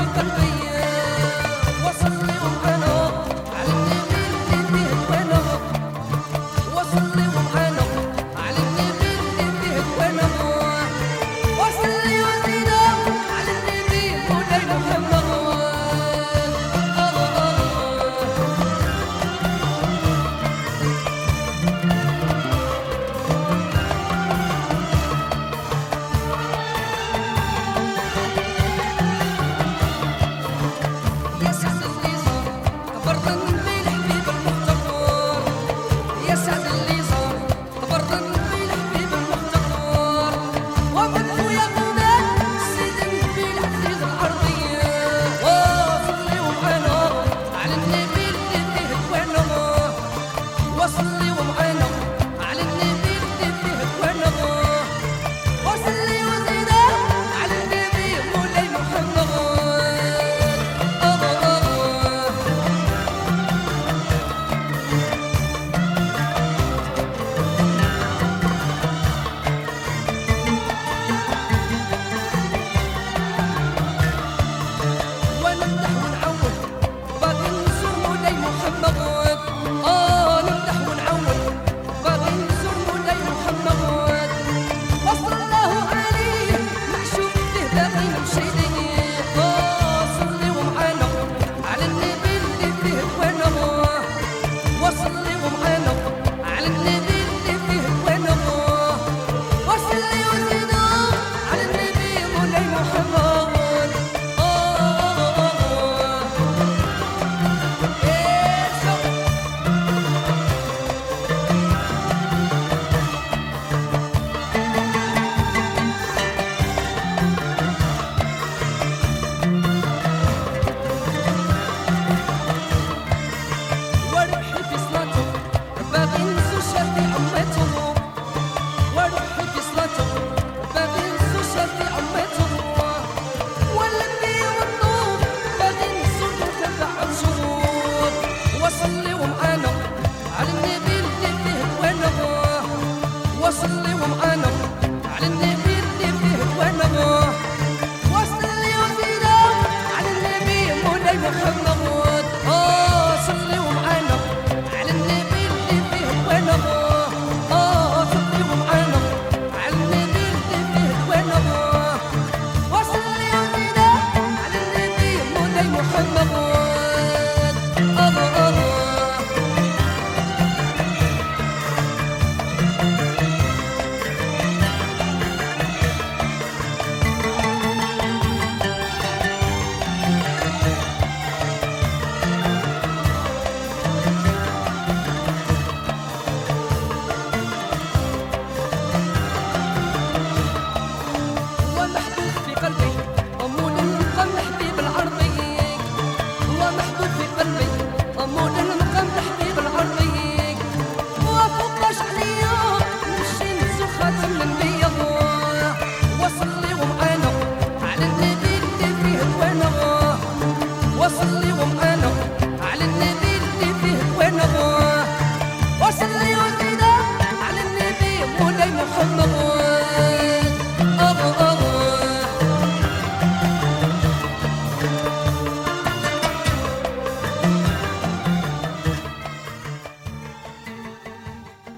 Bye. محمد 分离我们。